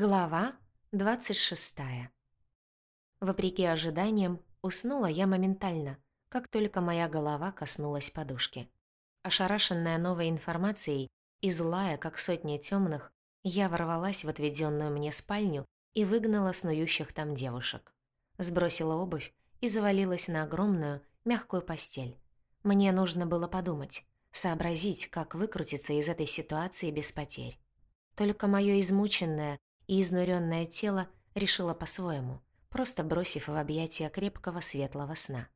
Глава 26. Вопреки ожиданиям, уснула я моментально, как только моя голова коснулась подушки. Ошарашенная новой информацией и злая, как сотни темных, я ворвалась в отведенную мне спальню и выгнала снующих там девушек. Сбросила обувь и завалилась на огромную, мягкую постель. Мне нужно было подумать, сообразить, как выкрутиться из этой ситуации без потерь. Только мое измученное, и изнуренное тело решило по-своему, просто бросив в объятия крепкого светлого сна.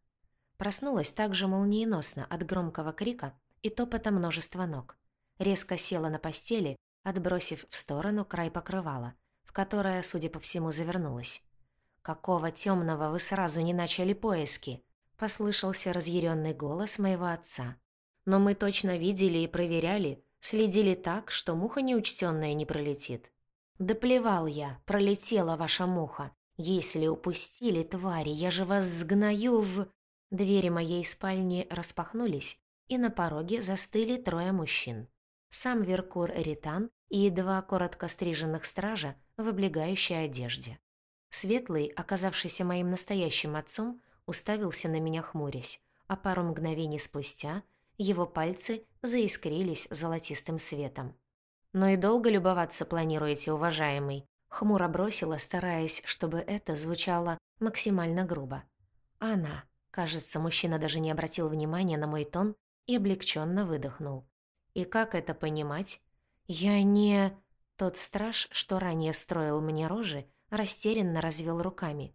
Проснулась также молниеносно от громкого крика и топота множества ног. Резко села на постели, отбросив в сторону край покрывала, в которое, судя по всему, завернулась. «Какого темного вы сразу не начали поиски?» — послышался разъяренный голос моего отца. «Но мы точно видели и проверяли, следили так, что муха неучтенная не пролетит. «Да плевал я, пролетела ваша муха. Если упустили, твари, я же вас сгною в...» Двери моей спальни распахнулись, и на пороге застыли трое мужчин. Сам Веркур Эритан и два коротко стриженных стража в облегающей одежде. Светлый, оказавшийся моим настоящим отцом, уставился на меня хмурясь, а пару мгновений спустя его пальцы заискрились золотистым светом. «Но и долго любоваться планируете, уважаемый?» Хмуро бросила, стараясь, чтобы это звучало максимально грубо. «Она». Кажется, мужчина даже не обратил внимания на мой тон и облегченно выдохнул. «И как это понимать?» «Я не...» Тот страж, что ранее строил мне рожи, растерянно развел руками.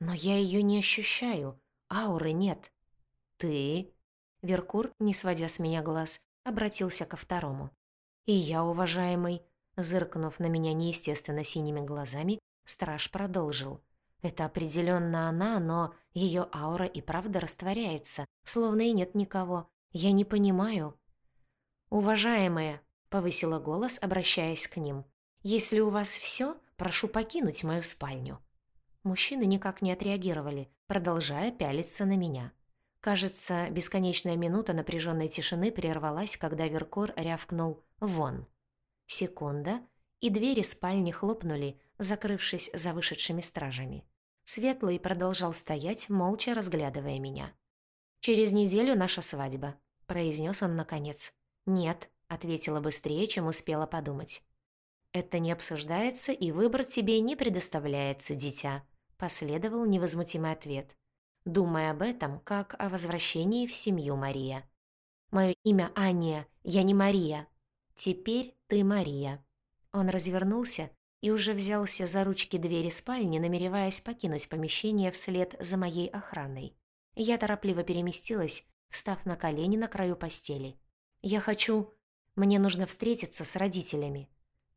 «Но я ее не ощущаю. Ауры нет». «Ты...» Веркур, не сводя с меня глаз, обратился ко второму. «И я, уважаемый», зыркнув на меня неестественно синими глазами, страж продолжил. «Это определенно она, но ее аура и правда растворяется, словно и нет никого. Я не понимаю». «Уважаемые», — повысила голос, обращаясь к ним, «если у вас все, прошу покинуть мою спальню». Мужчины никак не отреагировали, продолжая пялиться на меня. Кажется, бесконечная минута напряженной тишины прервалась, когда Веркор рявкнул «Вон!». Секунда, и двери спальни хлопнули, закрывшись за вышедшими стражами. Светлый продолжал стоять, молча разглядывая меня. «Через неделю наша свадьба», — произнес он наконец. «Нет», — ответила быстрее, чем успела подумать. «Это не обсуждается, и выбор тебе не предоставляется, дитя», — последовал невозмутимый ответ думая об этом, как о возвращении в семью Мария. «Мое имя Аня, я не Мария. Теперь ты Мария». Он развернулся и уже взялся за ручки двери спальни, намереваясь покинуть помещение вслед за моей охраной. Я торопливо переместилась, встав на колени на краю постели. «Я хочу... Мне нужно встретиться с родителями».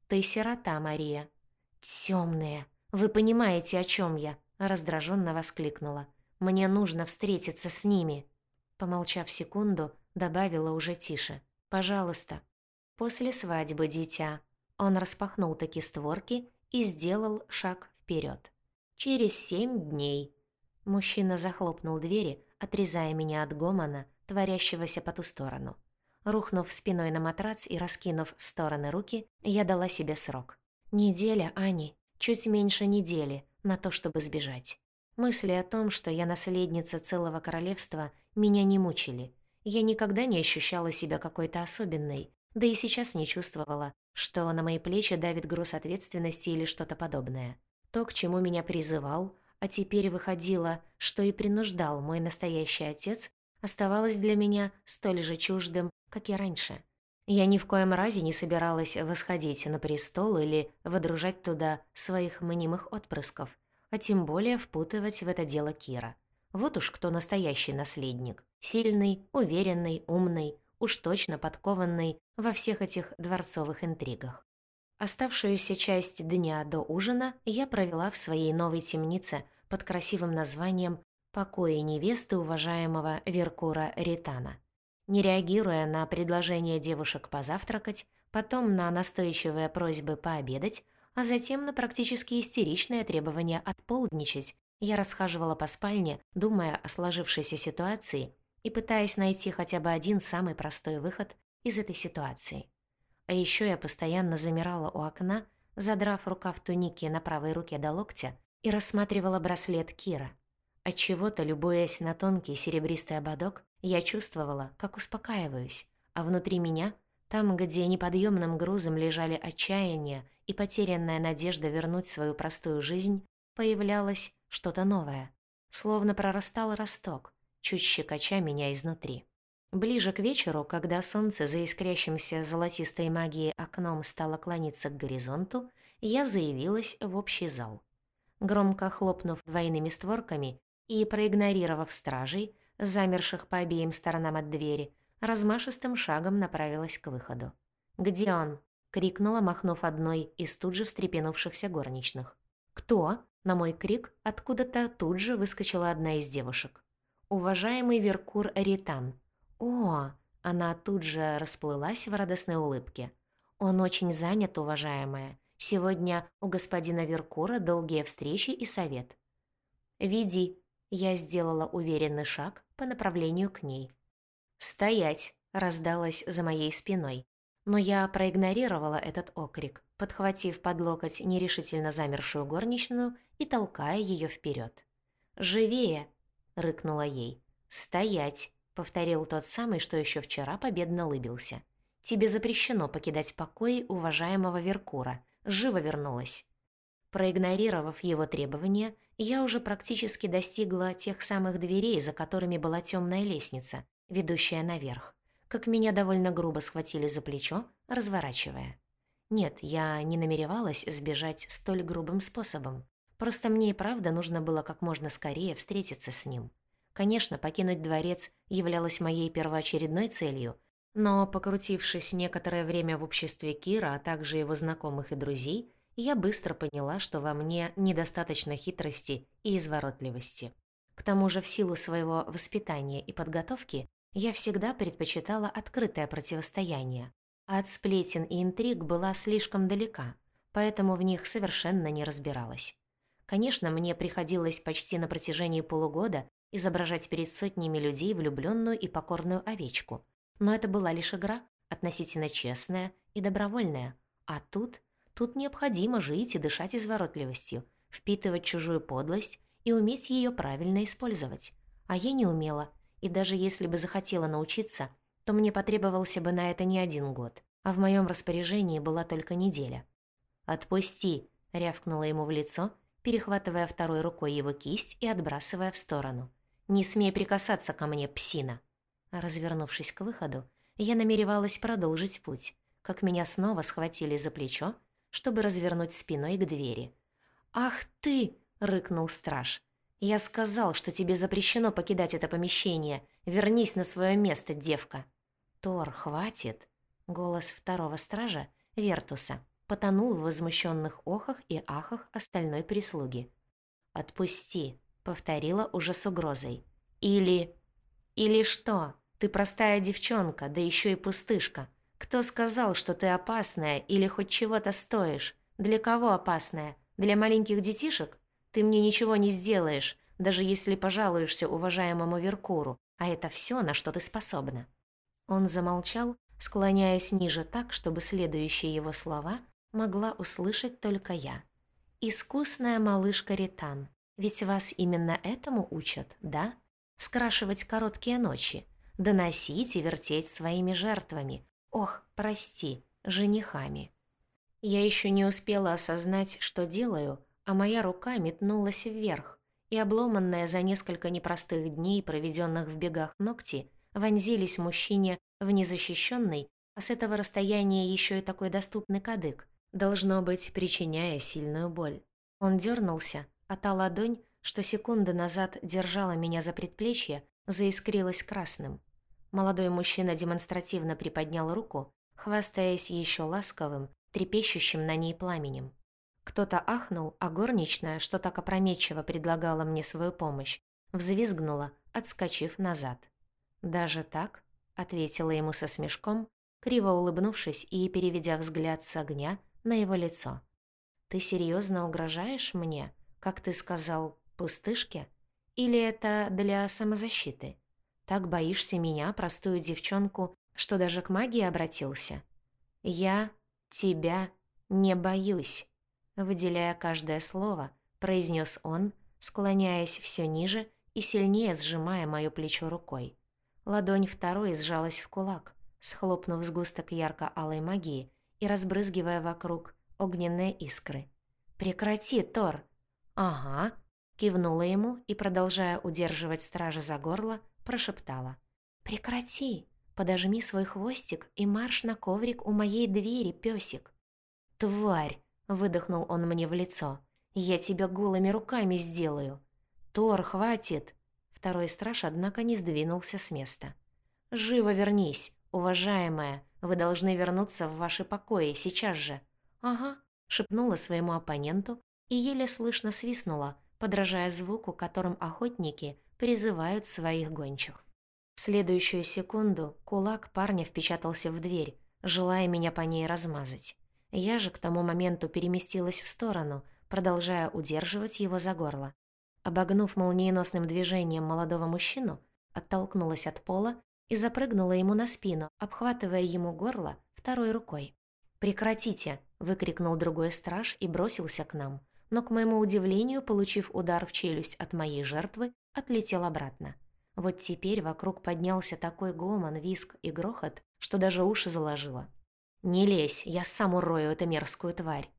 «Ты сирота, Мария». «Тёмные! Вы понимаете, о чем я?» — раздраженно воскликнула. Мне нужно встретиться с ними». Помолчав секунду, добавила уже тише. «Пожалуйста». После свадьбы, дитя. Он распахнул таки створки и сделал шаг вперед. «Через семь дней». Мужчина захлопнул двери, отрезая меня от гомона, творящегося по ту сторону. Рухнув спиной на матрац и раскинув в стороны руки, я дала себе срок. Неделя, Ани, чуть меньше недели на то, чтобы сбежать. Мысли о том, что я наследница целого королевства, меня не мучили. Я никогда не ощущала себя какой-то особенной, да и сейчас не чувствовала, что на мои плечи давит груз ответственности или что-то подобное. То, к чему меня призывал, а теперь выходило, что и принуждал мой настоящий отец, оставалось для меня столь же чуждым, как и раньше. Я ни в коем разе не собиралась восходить на престол или водружать туда своих мнимых отпрысков а тем более впутывать в это дело Кира. Вот уж кто настоящий наследник. Сильный, уверенный, умный, уж точно подкованный во всех этих дворцовых интригах. Оставшуюся часть дня до ужина я провела в своей новой темнице под красивым названием «Покои невесты уважаемого Веркура Ритана». Не реагируя на предложение девушек позавтракать, потом на настойчивые просьбы пообедать, а затем на практически истеричное требование отполдничать, я расхаживала по спальне, думая о сложившейся ситуации и пытаясь найти хотя бы один самый простой выход из этой ситуации. А еще я постоянно замирала у окна, задрав рукав туники на правой руке до локтя, и рассматривала браслет Кира. Отчего-то, любуясь на тонкий серебристый ободок, я чувствовала, как успокаиваюсь, а внутри меня, там, где неподъемным грузом лежали отчаяние и потерянная надежда вернуть свою простую жизнь, появлялось что-то новое. Словно прорастал росток, чуть щекоча меня изнутри. Ближе к вечеру, когда солнце за искрящимся золотистой магией окном стало клониться к горизонту, я заявилась в общий зал. Громко хлопнув двойными створками и проигнорировав стражей, замерших по обеим сторонам от двери, размашистым шагом направилась к выходу. «Где он?» — крикнула, махнув одной из тут же встрепенувшихся горничных. «Кто?» — на мой крик откуда-то тут же выскочила одна из девушек. «Уважаемый Веркур Ритан». «О!» — она тут же расплылась в радостной улыбке. «Он очень занят, уважаемая. Сегодня у господина Веркура долгие встречи и совет». «Веди», — я сделала уверенный шаг по направлению к ней. «Стоять!» — раздалось за моей спиной. Но я проигнорировала этот окрик, подхватив под локоть нерешительно замершую горничную и толкая ее вперед. «Живее!» — рыкнула ей. «Стоять!» — повторил тот самый, что еще вчера победно лыбился. «Тебе запрещено покидать покои уважаемого Веркура. Живо вернулась!» Проигнорировав его требования, я уже практически достигла тех самых дверей, за которыми была темная лестница, ведущая наверх, как меня довольно грубо схватили за плечо, разворачивая. Нет, я не намеревалась сбежать столь грубым способом. Просто мне и правда нужно было как можно скорее встретиться с ним. Конечно, покинуть дворец являлось моей первоочередной целью, но, покрутившись некоторое время в обществе Кира, а также его знакомых и друзей, я быстро поняла, что во мне недостаточно хитрости и изворотливости. К тому же в силу своего воспитания и подготовки я всегда предпочитала открытое противостояние, а от сплетен и интриг была слишком далека, поэтому в них совершенно не разбиралась. Конечно, мне приходилось почти на протяжении полугода изображать перед сотнями людей влюбленную и покорную овечку, но это была лишь игра, относительно честная и добровольная, а тут, тут необходимо жить и дышать изворотливостью, впитывать чужую подлость и уметь ее правильно использовать, а я не умела – и даже если бы захотела научиться, то мне потребовался бы на это не один год, а в моем распоряжении была только неделя. «Отпусти!» — рявкнула ему в лицо, перехватывая второй рукой его кисть и отбрасывая в сторону. «Не смей прикасаться ко мне, псина!» Развернувшись к выходу, я намеревалась продолжить путь, как меня снова схватили за плечо, чтобы развернуть спиной к двери. «Ах ты!» — рыкнул страж. «Я сказал, что тебе запрещено покидать это помещение. Вернись на свое место, девка». «Тор, хватит!» Голос второго стража, Вертуса, потонул в возмущенных охах и ахах остальной прислуги. «Отпусти», — повторила уже с угрозой. «Или...» «Или что? Ты простая девчонка, да еще и пустышка. Кто сказал, что ты опасная или хоть чего-то стоишь? Для кого опасная? Для маленьких детишек? Ты мне ничего не сделаешь, даже если пожалуешься уважаемому Веркуру, а это все, на что ты способна». Он замолчал, склоняясь ниже так, чтобы следующие его слова могла услышать только я. «Искусная малышка Ритан, ведь вас именно этому учат, да? Скрашивать короткие ночи, доносить и вертеть своими жертвами. Ох, прости, женихами». Я еще не успела осознать, что делаю, а моя рука метнулась вверх, и обломанная за несколько непростых дней, проведенных в бегах ногти, вонзились мужчине в незащищенный, а с этого расстояния еще и такой доступный кадык, должно быть, причиняя сильную боль. Он дернулся, а та ладонь, что секунды назад держала меня за предплечье, заискрилась красным. Молодой мужчина демонстративно приподнял руку, хвастаясь еще ласковым, трепещущим на ней пламенем. Кто-то ахнул, а горничная, что так опрометчиво предлагала мне свою помощь, взвизгнула, отскочив назад. «Даже так?» — ответила ему со смешком, криво улыбнувшись и переведя взгляд с огня на его лицо. «Ты серьезно угрожаешь мне, как ты сказал, пустышке? Или это для самозащиты? Так боишься меня, простую девчонку, что даже к магии обратился? Я тебя не боюсь». выделяя каждое слово, произнес он, склоняясь все ниже и сильнее сжимая моё плечо рукой. Ладонь второй сжалась в кулак, схлопнув сгусток ярко-алой магии и разбрызгивая вокруг огненные искры. «Прекрати, Тор!» «Ага», — кивнула ему и, продолжая удерживать стража за горло, прошептала. «Прекрати! Подожми свой хвостик и марш на коврик у моей двери, пёсик!» «Тварь!» — выдохнул он мне в лицо. «Я тебя голыми руками сделаю!» «Тор, хватит!» Второй страж, однако, не сдвинулся с места. «Живо вернись, уважаемая! Вы должны вернуться в ваши покои сейчас же!» «Ага», — шепнула своему оппоненту и еле слышно свистнула, подражая звуку, которым охотники призывают своих гончих. В следующую секунду кулак парня впечатался в дверь, желая меня по ней размазать. Я же к тому моменту переместилась в сторону, продолжая удерживать его за горло. Обогнув молниеносным движением молодого мужчину, оттолкнулась от пола и запрыгнула ему на спину, обхватывая ему горло второй рукой. «Прекратите!» – выкрикнул другой страж и бросился к нам, но, к моему удивлению, получив удар в челюсть от моей жертвы, отлетел обратно. Вот теперь вокруг поднялся такой гомон, виск и грохот, что даже уши заложило. «Не лезь, я сам урою эту мерзкую тварь!»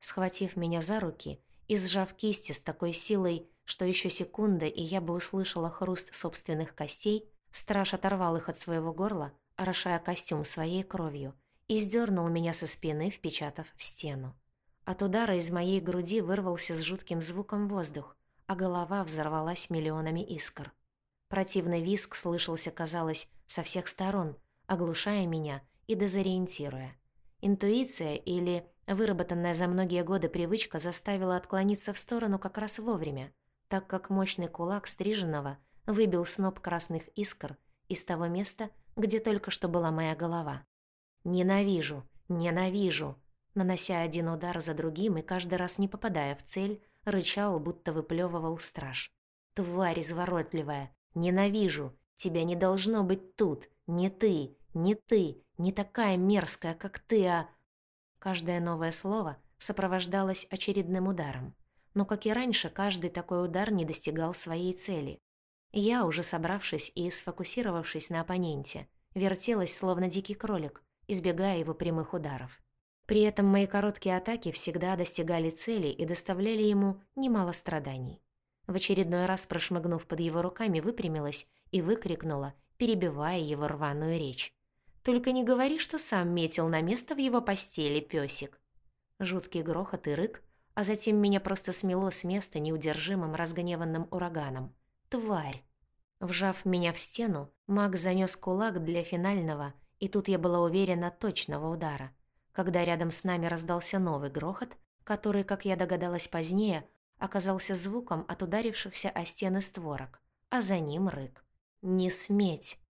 Схватив меня за руки и сжав кисти с такой силой, что еще секунда, и я бы услышала хруст собственных костей, страж оторвал их от своего горла, орошая костюм своей кровью, и сдернул меня со спины, впечатав в стену. От удара из моей груди вырвался с жутким звуком воздух, а голова взорвалась миллионами искр. Противный визг слышался, казалось, со всех сторон, оглушая меня и дезориентируя. Интуиция или выработанная за многие годы привычка заставила отклониться в сторону как раз вовремя, так как мощный кулак стриженного выбил сноп красных искр из того места, где только что была моя голова. «Ненавижу! Ненавижу!» Нанося один удар за другим и каждый раз не попадая в цель, рычал, будто выплевывал страж. «Тварь изворотливая! Ненавижу! Тебя не должно быть тут! Не ты! Не ты! Не такая мерзкая, как ты, а...» Каждое новое слово сопровождалось очередным ударом. Но, как и раньше, каждый такой удар не достигал своей цели. Я, уже собравшись и сфокусировавшись на оппоненте, вертелась, словно дикий кролик, избегая его прямых ударов. При этом мои короткие атаки всегда достигали цели и доставляли ему немало страданий. В очередной раз, прошмыгнув под его руками, выпрямилась и выкрикнула, перебивая его рваную речь. «Только не говори, что сам метил на место в его постели, пёсик!» Жуткий грохот и рык, а затем меня просто смело с места неудержимым разгневанным ураганом. «Тварь!» Вжав меня в стену, маг занёс кулак для финального, и тут я была уверена точного удара. Когда рядом с нами раздался новый грохот, который, как я догадалась позднее, оказался звуком от ударившихся о стены створок, а за ним рык. «Не сметь!»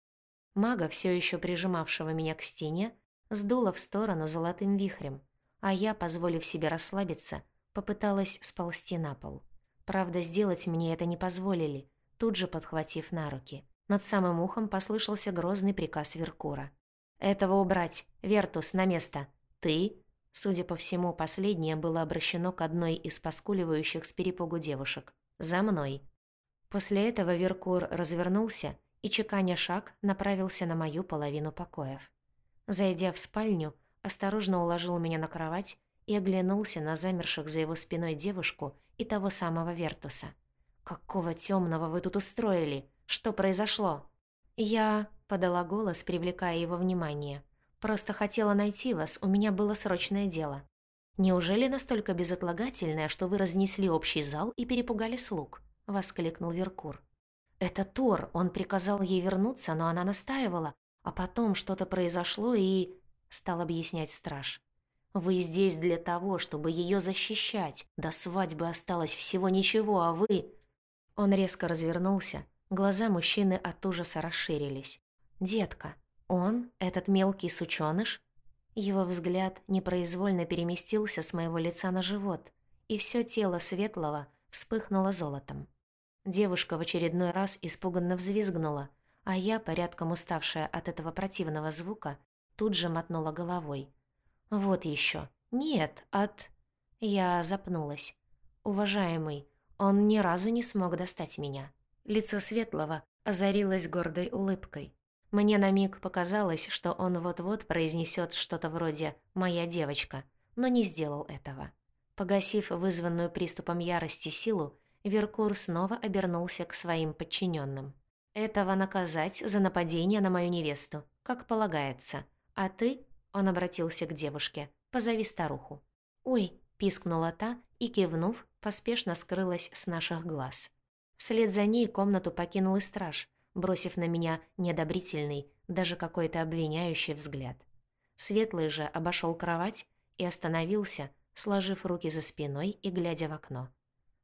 Мага, все еще прижимавшего меня к стене, сдуло в сторону золотым вихрем, а я, позволив себе расслабиться, попыталась сползти на пол. Правда, сделать мне это не позволили, тут же подхватив на руки. Над самым ухом послышался грозный приказ Веркура. «Этого убрать! Вертус, на место! Ты Судя по всему, последнее было обращено к одной из поскуливающих с перепугу девушек. «За мной». После этого Веркур развернулся и, чеканя шаг, направился на мою половину покоев. Зайдя в спальню, осторожно уложил меня на кровать и оглянулся на замерших за его спиной девушку и того самого Вертуса. «Какого темного вы тут устроили? Что произошло?» «Я...» — подала голос, привлекая его внимание. Просто хотела найти вас, у меня было срочное дело. Неужели настолько безотлагательное, что вы разнесли общий зал и перепугали слуг?» — воскликнул Веркур. «Это Тор, он приказал ей вернуться, но она настаивала, а потом что-то произошло и...» — стал объяснять страж. «Вы здесь для того, чтобы ее защищать. До свадьбы осталось всего ничего, а вы...» Он резко развернулся, глаза мужчины от ужаса расширились. «Детка, он, этот мелкий сучёныш? Его взгляд непроизвольно переместился с моего лица на живот, и все тело светлого вспыхнуло золотом. Девушка в очередной раз испуганно взвизгнула, а я, порядком уставшая от этого противного звука, тут же мотнула головой. «Вот еще. Нет, от...» Я запнулась. «Уважаемый, он ни разу не смог достать меня». Лицо Светлого озарилось гордой улыбкой. Мне на миг показалось, что он вот-вот произнесет что-то вроде «моя девочка», но не сделал этого. Погасив вызванную приступом ярости силу, Веркур снова обернулся к своим подчиненным. «Этого наказать за нападение на мою невесту, как полагается. А ты, — он обратился к девушке, — позови старуху». «Ой», — пискнула та и, кивнув, поспешно скрылась с наших глаз. Вслед за ней комнату покинул и страж, бросив на меня неодобрительный, даже какой-то обвиняющий взгляд. Светлый же обошел кровать и остановился, сложив руки за спиной и глядя в окно.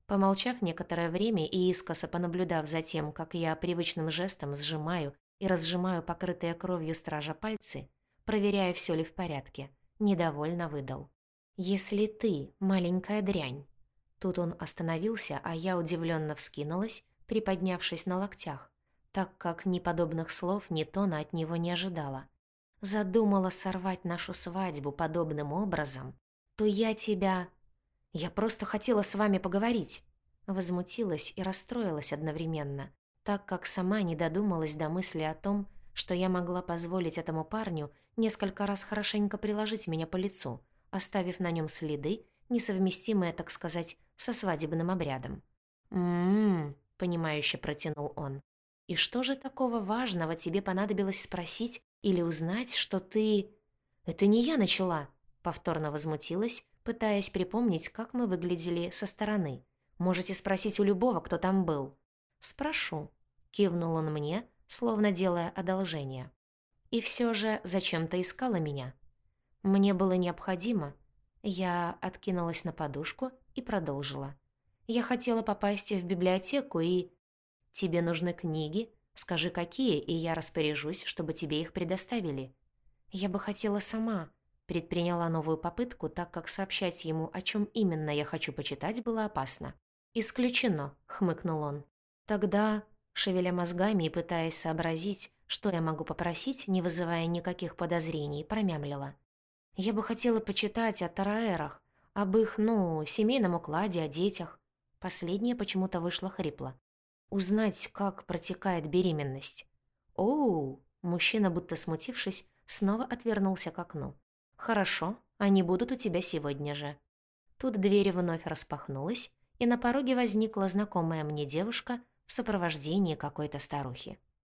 Помолчав некоторое время и искоса понаблюдав за тем, как я привычным жестом сжимаю и разжимаю покрытые кровью стража пальцы, проверяя, все ли в порядке, недовольно выдал. «Если ты, маленькая дрянь...» Тут он остановился, а я удивленно вскинулась, приподнявшись на локтях, так как ни подобных слов, ни тона от него не ожидала. Задумала сорвать нашу свадьбу подобным образом, то я тебя... Я просто хотела с вами поговорить. Возмутилась и расстроилась одновременно, так как сама не додумалась до мысли о том, что я могла позволить этому парню несколько раз хорошенько приложить меня по лицу, оставив на нем следы, несовместимые, так сказать, со свадебным обрядом. «М-м-м», понимающе протянул он. «И что же такого важного тебе понадобилось спросить или узнать, что ты...» «Это не я начала», — повторно возмутилась, пытаясь припомнить, как мы выглядели со стороны. «Можете спросить у любого, кто там был». «Спрошу», — кивнул он мне, словно делая одолжение. «И все же зачем то искала меня?» «Мне было необходимо». Я откинулась на подушку и продолжила. «Я хотела попасть в библиотеку и...» «Тебе нужны книги? Скажи, какие, и я распоряжусь, чтобы тебе их предоставили». «Я бы хотела сама», Предприняла новую попытку, так как сообщать ему, о чем именно я хочу почитать, было опасно. «Исключено», — хмыкнул он. «Тогда...» Шевеля мозгами и пытаясь сообразить, что я могу попросить, не вызывая никаких подозрений, промямлила. «Я бы хотела почитать о тараэрах, об их, ну, семейном укладе, о детях». Последнее почему-то вышло хрипло. «Узнать, как протекает беременность». «Оу!» Мужчина, будто смутившись, снова отвернулся к окну. «Хорошо, они будут у тебя сегодня же». Тут дверь вновь распахнулась, и на пороге возникла знакомая мне девушка в сопровождении какой-то старухи.